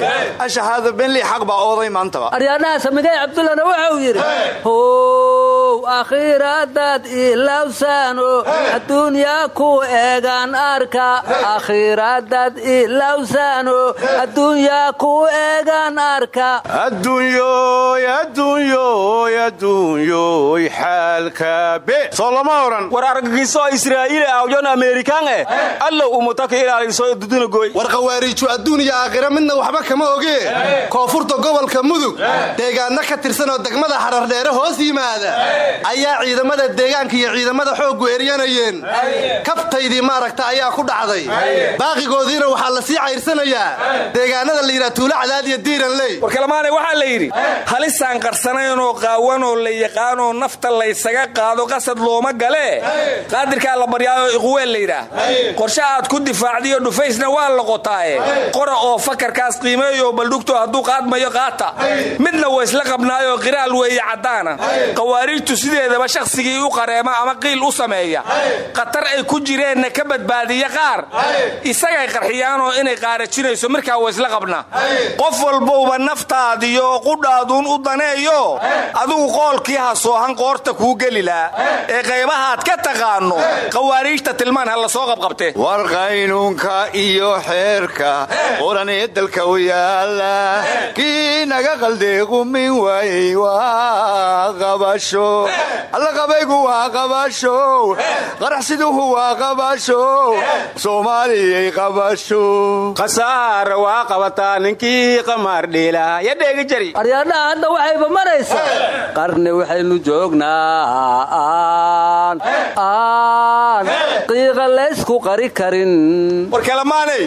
ashahaada benlii xaq baa ooday maantaba aryaadhaha samigay cabdullana wuxuu yidhi how akhiiradaad ilawsaano adduunya ku eegaan arka. Akhiiradaad ilawsaano adduunya ku eegaan arka. Adduunyoy adduunyoy adduunyoy xaalka kaabe soo lama oran. War argagiso israa'iil awjon amerikaan eh? Allow umutaka ilaaliso dudunagoy war khawaariiju adduun iyo aakhira midna waxba kama ogee koonfurta gobolka mudug. Deegaanno ka tirsan oo degmada xarardheere hoos yimaada. Ayaa ciidamada deegaanka iyo ciidamada xooggu eryanayeen. Kabtaydii maaragta ayaa ku dhacday. Baaqigoodiina waxaa la sii cayrsanayaa. Deegaanada la yidhaha tuulo cadaad iyo diiranley war kalamaane waxaa la yidhi halisaan qarsanaynoo qaawanoo la yaqaanoo nafta laysaga qaado qasad looma galee qaadirkaa la baryaayoo iquweel la yidhaah. Qorshe aad ku difaacdiyo dhufaysna waa loqotaaye qora oo fakarkaas qiimeeyo baldhugto hadduu qaadmayo qaata. Midna wa isla qabnaayoo qiraal weeye caddaana. Khawaariijtu sideedaba shakhsigii u qareema ama qiil u sameeya. Khatar ay ku jireenna ka badbaadiya qaar. Isagay qarxiyaanoo inay qaarajinayso markaa wa isla qabnaa. Qof walbowba naftaadiyo qudhaaduun u daneeyo. Adigu qoolkii ha soohan qoorta kuu geli laa ee qaybahaad ka taqaanno khawaariijta tilmaan ha la soo qabqabte. War qaynuunka iyo xeerka qoran ee dalka u yaalla kii naga qaldeequmin waayey waa qabasho. Alla qabaygu waa qabasho qaraxsiduhu waa qabasho soomaaliyay qabasho. Khasaara waa qabataa ninkii qamaar dhiila ya dheegi jari. Aryaadhaha hadda waxayba maraysaa. Qarni waxaynu joognaa qiiqa laysku qari karin. War kalamaanay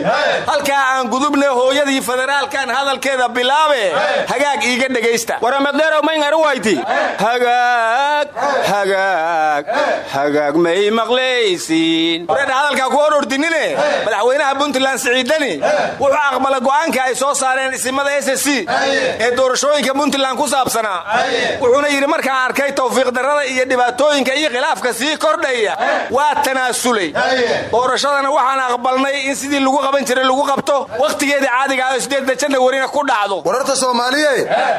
halkaa aan gudubne hooyadii federaalkan hadalkeeda bilaabe hagaag iiga dhegaysta. Waramadheerow mayngaru wayti. Hagaag hagaag hagaag may maqlaysiin. Wareedha hadalkaa ku orordinine madaxweynaha puntland siciidani wuxuu aqbala go'aanka ay soo saareen isimada s c ee doorashooyinka puntland ku saabsanaa. Wuxuuna yidhi markaan arkay tawfiiq darrada iyo dhibaatooyinka iyo khilaafka sii kordhaya waa tanaasulay doorashadana waxaan aqbalnay in sidii lagu qaban jiray lagu qabto wakhtigeedii caadiga ah oo sideedda janwarina ku dhacdo. Wararta soomaaliye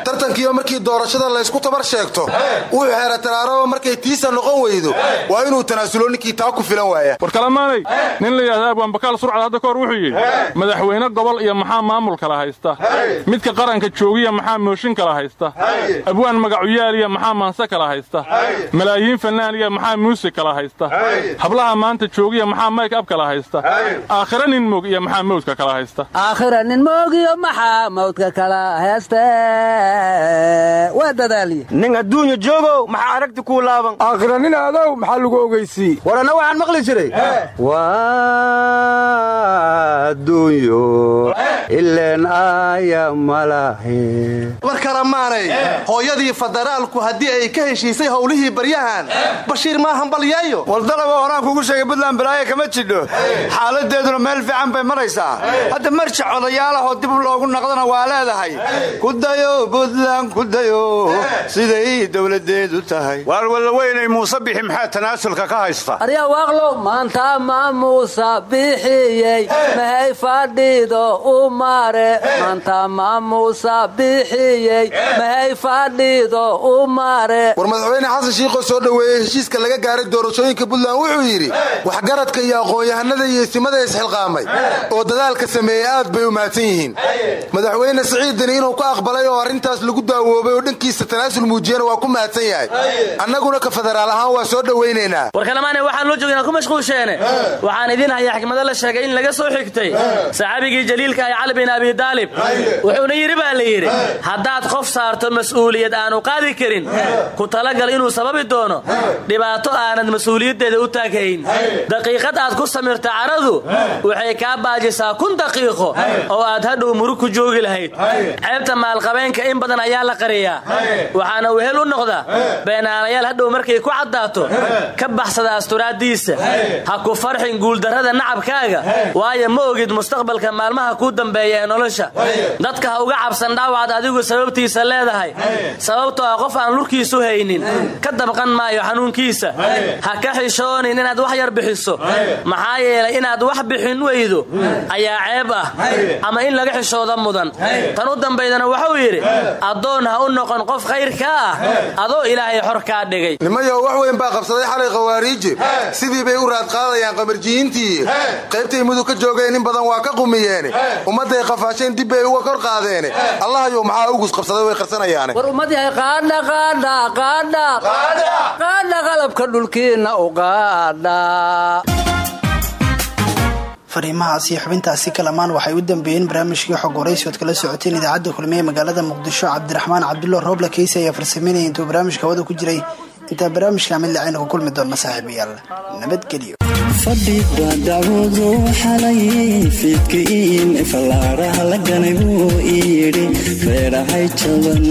tartankiiba markii doorashada laysku tabar sheegto wuxuu xeera taraaraba markay tiisa noqon weydo. Waa inuu tanaasulo ninkii taa ku filan waaya. War kalamaanay nin la yidhahda abwaanbakaal surcad hadda kahor wuxuu yidhi madaxweyne gobol iyo maxaa maamul kala haysta? Midka qaranka joogiya maxaa mooshin kala haysta? Abwaan magacuyaaliya maxaa maanse kala haysta malaayiin fannaaniya maxaa muusig kala haysta? Hablaha maanta joogiya maxaa mayk ab kala haysta? Aakhira nin moog iyo maxaa mawdka kala haysta? Aakhira nin moogiyo maxaa mawdka kala heeste waa dadaaliye nin adduunya joogow maxaa aragti kuu laaban? Aakhira nin aadow maxaa lagu ogeysii waranna waxaan maqli jiray. Adduunyo ileen aaya malahe war kalamaanay hooyadii federaalku haddii ay ka heshiisay howlihii baryahan bashiir maahan balyeeyo waldalaba horaan kugu sheegay buntland balaayo kama jidho. Xaaladeeduna meel fiican bay maraysaa. Hadda marjac odayaalahoo dib loogu naqdana waa leedahay. Kudayo buntland kudayo siday dowladeedu tahay. Waar wallaweynay muuse bixi maxaa tanaasulka ka haysta? Aryaa waaqlow maanta maamuusa bixiyey. Mahay fadhido u mare maanta maamuusa bixiyey. Mahay fadhido u mare war madaxweyne xasan shiikhoo soo dhoweeyey heshiiska laga gaaray doorashooyinka puntland wuxuu yidhi waxgaradka iyo aqoon-yahanada iyo istimada isxilqaamay oo dadaalka sameeyey aad bay u mahadsan yihiin. Madaxweyne siciidani inuu ka aqbalay oo arrintaas lagu daawoobay oo dhankiisa tanaasul muujiyana waa ku mahadsan yahay. Annaguna ka federaal ahaan waa soo dhowaynaynaa war kalamaane waxaan loo joognaa ku mashquulsheene. Waxaan idin hayaa xikmado la sheegay in laga soo xigtay saxaabigii jaliilka ah cali bin abi daalib wuxuuna yidhi baa la yidhi haddaad qof saarto mas'uuliyad aanu qaadi karin ku talagal inuu sababi doono. Dhibaato aanad mas'uuliyaddeeda u taaghayn daqiiqad aad ku samirta caradu waxay kaa baajisaa kun daqiiqo oo aad hadhow murug ku joogi lahayd. Ceebta maalqabeenka in badan ayaa la qariyaa. Waxaana wehel u noqda beenaalayaal hadhow markay ku caddaato ka baxsada asturaaddiisa. Ha ku farxin guuldarrada nacabkaaga. Waayo ma ogid mustaqbalka maalmaha kuu dambeeya ee nolosha. Dadka ha uga cabsan dhaawacaad adigu sababtiisa leedahay. Sababtoo ah qof aan lurkiisu haynin ka dabqan maayo xanuunkiisa. Ha ka xishoonin inaad wax yar bixiso. Maxaa yeelay inaad wax bixin weydo ayaa ceeb ah. Ama in laga xishooda mudan. Tan u dambaydana wuxuu yidhi addoon ha u noqon qof khayrka ah adoo ilaahay xor kaa dhigay. Nimayo wax weyn baa qabsaday xalay khawaariije sidii bay u raadqaadayaan qamarjiyiintii qaybtay mudug ka joogeen in badan waa ka qumiyeene ummadday qafaasheen dib bay uga kor qaadeene allahayow maxaa ugus qabsaday way qarsanayaane qaadha qalabka dhulkiinna u qaadha fariimahaas iyo xubintaasi kalamaan waxay u dambeeyeen barnaamijkii xog waraysi ood kala socoteen idaacadda kulmiye magaalada muqdisho cabdiraxmaan cabdulla rooble keysi ayaa farsameynaya intuu barnaamijka hawada ku jiray. Intaa barnaamijka mid lacayna ku kulmi doona saaxiibayaal. Nabadgelyo fadhiba dacwadu xalayay fiidkiin fallaaraha la ganay buu ii yidhi feedhahay jaban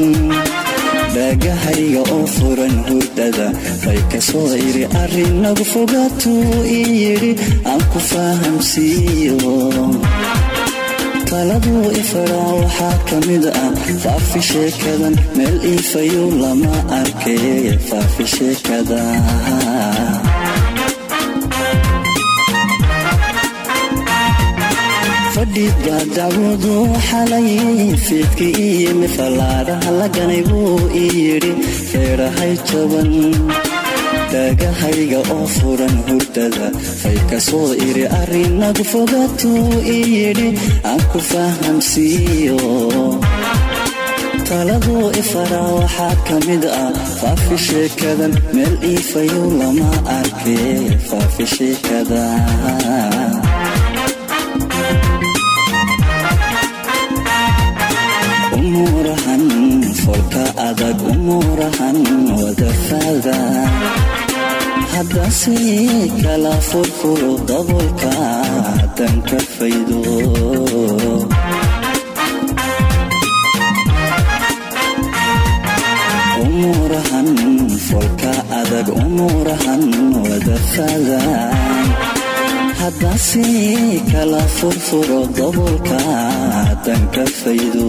dhaagahayga oo furan hurdada bay ka soo iri arrinagu fogaatuu ii yidhi aan ku fahamsiiyo taladuu ifaraa waxaa ka mid ah faafi sheekadan meel iifayu lama arkay faafi sheekada fadhiba dacwadu xalayay fiidki iyimi fallaadhaha la ganay buu ii yidhi feedhahay jaban oo furan hurdada fay ka soo iri arrinagu fogaatuu ii yidhi aan ku fahamsiiyo taladuu ifaraa waxaa ka mid ah faafi sheekadan meel iifayow lama arkay faafi sheekada adag umuurahan wadafaada haddase kala furfuro dabolka haddan ka faydo umuurahan folka adag umuurahan wadafaada haddase kala furfuro dabolka haddan ka faydo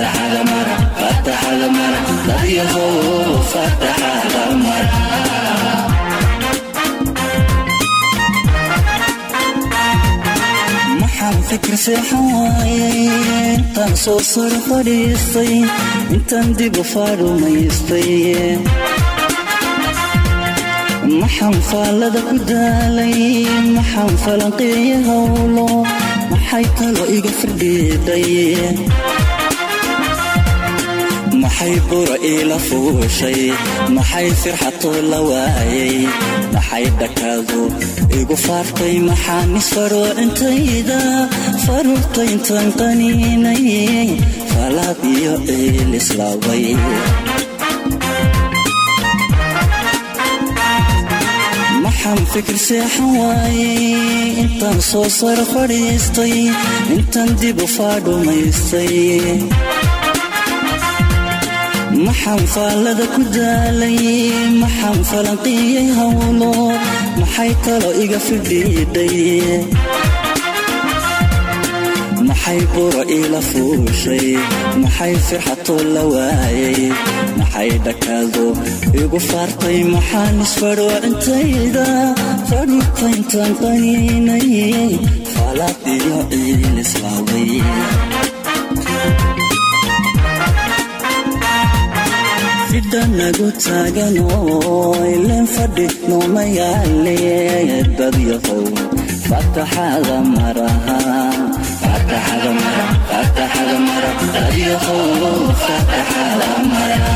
fataxada mara fataxada mara dadyahow fataxada mara maxaan fikir seexan waayay intaan soo sar fadhiistay intaan maxaan falanqeeya howlo maxay talo iga firdhiidhay maxay bura iila fuushay? Maxay firxatoo la waayay? Maxay dhakaadu igu faartay? Maxaan isfaroocintayda faruurtayntan qaniinay falaad iyo ciil islaabay maxaan fikir seexan waayay? Intaan soo sar fadhiistay intaan dib u faadhumaystay maxaan faallada ku daalay? Maxaan falanqiyey howlo maxay talo iga fidhiidhay maxay buro iila fuushay? Maxay firxatoo la waayay? Maxay dhakaado igu faartay? Maxaan isfadhoocintayda fadhuurtayntaan qaniinay faalaad iyo ciil fidhanagu taagan oo ileen fadhi nooma yaale dadyahow fataxada maraha fataxada mara fataxada mara dadyahow fataxada mara.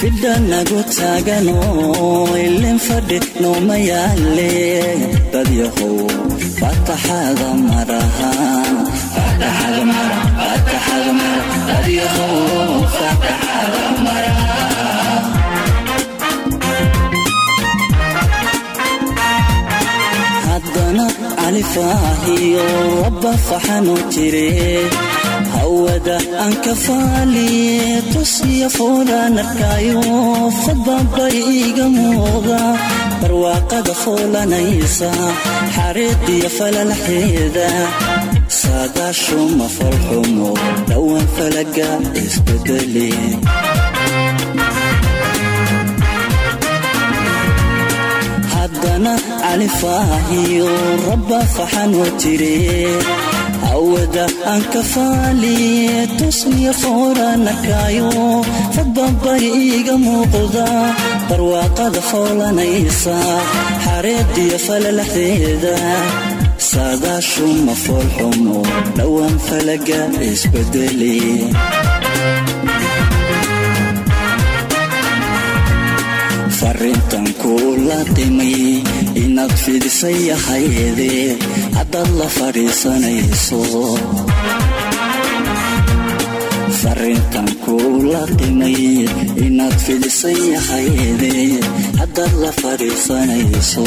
Fidhanagu taagan oo ileen fadhi nooma yaale dadyahow fataxada maraha fataxada mara fataxada mara dadyahow fataxada mara haddana califaahiyo rabba faxanu jire hawada aan ka faaliye tusiya foolaan arkaayo fadbabay iga muuqda barwaaqada foolanaysa xariiqiyo falalaxeeda saadaashu ma falxumo dhowaan falaga isbedeli haddana califaahiyo rabba faxanoo jire hawada aan ka faaliye tusniya fooranakaayo fadbabay iga muuqda barwaaqada foolanaysa xareediyo falalaxdeeda saadaashu ma foolxumo dhowaan falaga isbedeli farintan kuu la qimay inaad fidisay yahayde haddaad la fadhiisanayso farintan kuu la qimay inaad fidisay yahayde haddaad la fadhiisanayso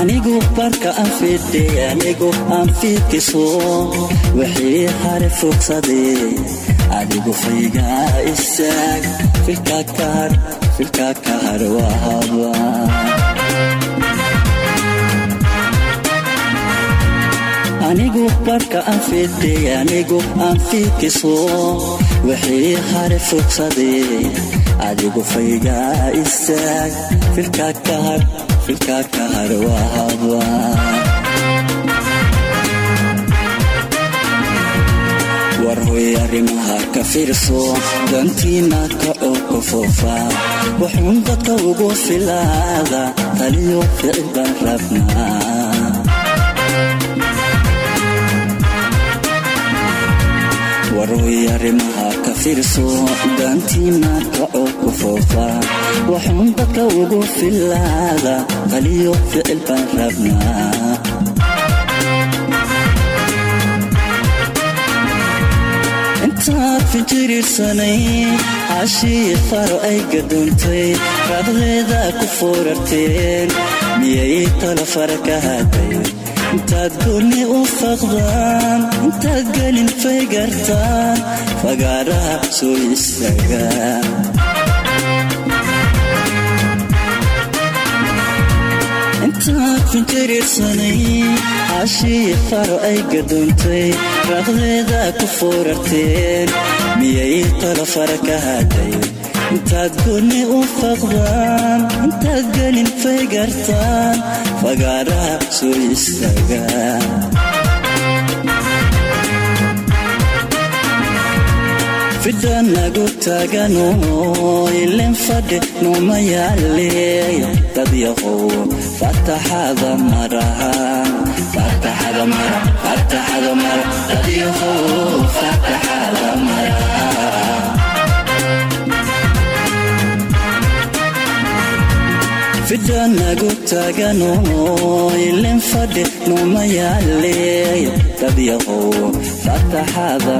anigu barka aan fidhe anigu aan fiidkiso wixii hare fogsaday adigu faygaa istaag filka kahar filka kahar wahaba anigu barka aan fidhe anigu aan fiidkiso wixii hare fogsaday adigu faygaa istaag filka kahar filka kahar wahaba war arrimaha ka fiirso dantiina ka oo ku foofa. Wuxuun dadka ugu filaada taliyo ficil baan rabnaa warhoy arrimaha ka fiirso dantiina ka oo ku foofa wuxuun dadka ugu filaada taliyo ficil baan rabnaa intaad finjiriirsanay cashii faro ay gadoontay raadleeda ku foorarteen miyay tala fara ka haday intaad goonni u faqdaan intaad gelin faygartaan fagaaraha soo istaagaan. Intaad finjiriirsanay cashii faro ay gadoontay raaqdeeda ku foorarteen miyay tala fara ka haday intaad goonni u faqdaan intaad gelin faygartaan fagaaraha soo istaagaan fidhanagu taaganoo ilin fadhi nooma yaale dadyahow faataxada maraha fidhanagu taaganoo ilin fadhi nooma yaale dadyahow faataxada